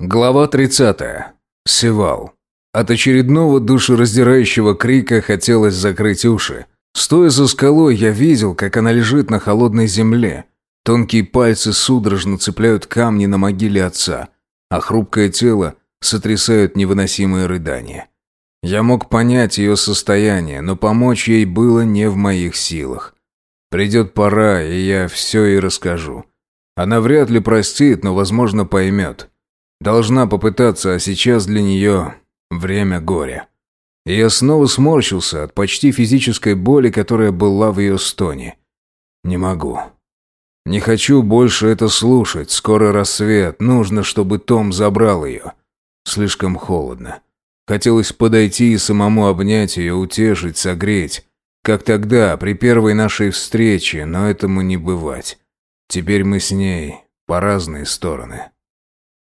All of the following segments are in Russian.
Глава 30. Севал. От очередного душераздирающего крика хотелось закрыть уши. Стоя за скалой, я видел, как она лежит на холодной земле. Тонкие пальцы судорожно цепляют камни на могиле отца, а хрупкое тело сотрясают невыносимые рыдания. Я мог понять ее состояние, но помочь ей было не в моих силах. Придет пора, и я все ей расскажу. Она вряд ли простит, но, возможно, поймет. Должна попытаться, а сейчас для нее время горя. Я снова сморщился от почти физической боли, которая была в ее стоне. Не могу. Не хочу больше это слушать. Скоро рассвет. Нужно, чтобы Том забрал ее. Слишком холодно. Хотелось подойти и самому обнять ее, утешить, согреть. Как тогда, при первой нашей встрече, но этому не бывать. Теперь мы с ней по разные стороны.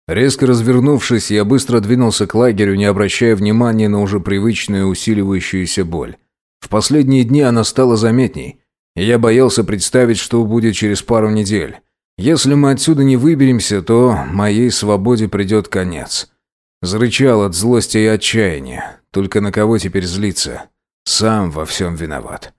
Резко развернувшись, я быстро двинулся к лагерю, не обращая внимания на уже привычную усиливающуюся боль. В последние дни она стала заметней, и я боялся представить, что будет через пару недель. Если мы отсюда не выберемся, то моей свободе придет конец. Зарычал от злости и отчаяния. Только на кого теперь злиться? Сам во всем виноват.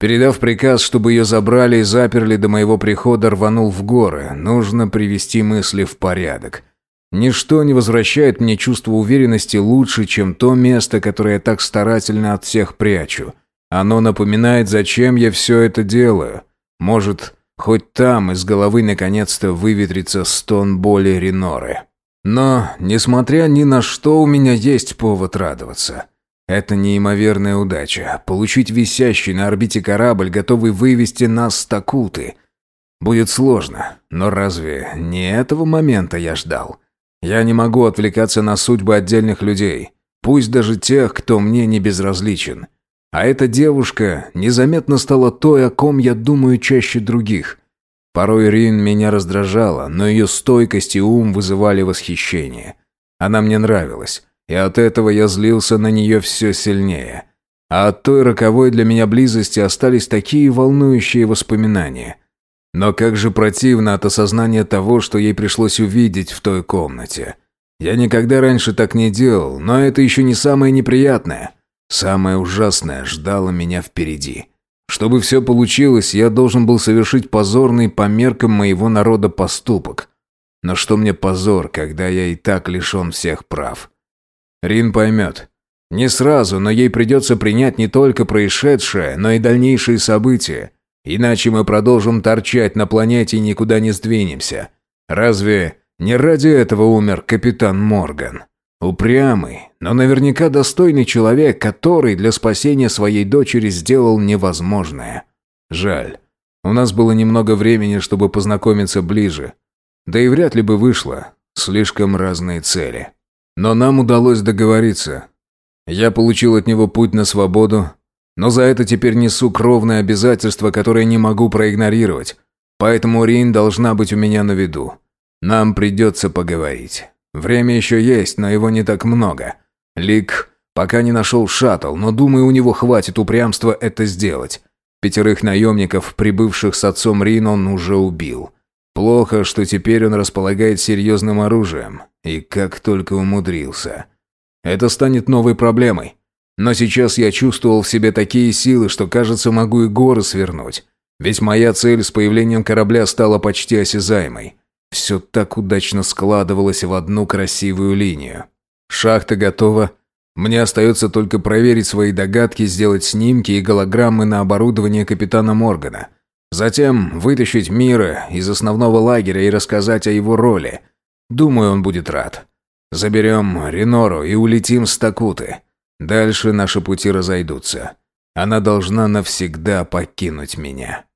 Передав приказ, чтобы ее забрали и заперли до моего прихода, рванул в горы. Нужно привести мысли в порядок. Ничто не возвращает мне чувство уверенности лучше, чем то место, которое я так старательно от всех прячу. Оно напоминает, зачем я все это делаю. Может, хоть там из головы наконец-то выветрится стон боли Реноры. Но, несмотря ни на что, у меня есть повод радоваться. Это неимоверная удача. Получить висящий на орбите корабль, готовый вывести нас с Такуты. Будет сложно, но разве не этого момента я ждал? Я не могу отвлекаться на судьбы отдельных людей, пусть даже тех, кто мне не безразличен. А эта девушка незаметно стала той, о ком я думаю чаще других. Порой Рин меня раздражала, но ее стойкость и ум вызывали восхищение. Она мне нравилась, и от этого я злился на нее все сильнее. А от той роковой для меня близости остались такие волнующие воспоминания – но как же противно от осознания того, что ей пришлось увидеть в той комнате. Я никогда раньше так не делал, но это еще не самое неприятное. Самое ужасное ждало меня впереди. Чтобы все получилось, я должен был совершить позорный по меркам моего народа поступок. Но что мне позор, когда я и так лишен всех прав? Рин поймет. Не сразу, но ей придется принять не только происшедшее, но и дальнейшие события. Иначе мы продолжим торчать на планете и никуда не сдвинемся. Разве не ради этого умер капитан Морган? Упрямый, но наверняка достойный человек, который для спасения своей дочери сделал невозможное. Жаль. У нас было немного времени, чтобы познакомиться ближе. Да и вряд ли бы вышло. Слишком разные цели. Но нам удалось договориться. Я получил от него путь на свободу, но за это теперь несу кровное обязательство, которое не могу проигнорировать. Поэтому Рин должна быть у меня на виду. Нам придется поговорить. Время еще есть, но его не так много. Лик пока не нашел шаттл, но думаю, у него хватит упрямства это сделать. Пятерых наемников, прибывших с отцом Рин, он уже убил. Плохо, что теперь он располагает серьезным оружием. И как только умудрился. Это станет новой проблемой. Но сейчас я чувствовал в себе такие силы, что, кажется, могу и горы свернуть. Ведь моя цель с появлением корабля стала почти осязаемой. Все так удачно складывалось в одну красивую линию. Шахта готова. Мне остается только проверить свои догадки, сделать снимки и голограммы на оборудование капитана Моргана. Затем вытащить Мира из основного лагеря и рассказать о его роли. Думаю, он будет рад. Заберем Ренору и улетим с Такуты. Дальше наши пути разойдутся. Она должна навсегда покинуть меня.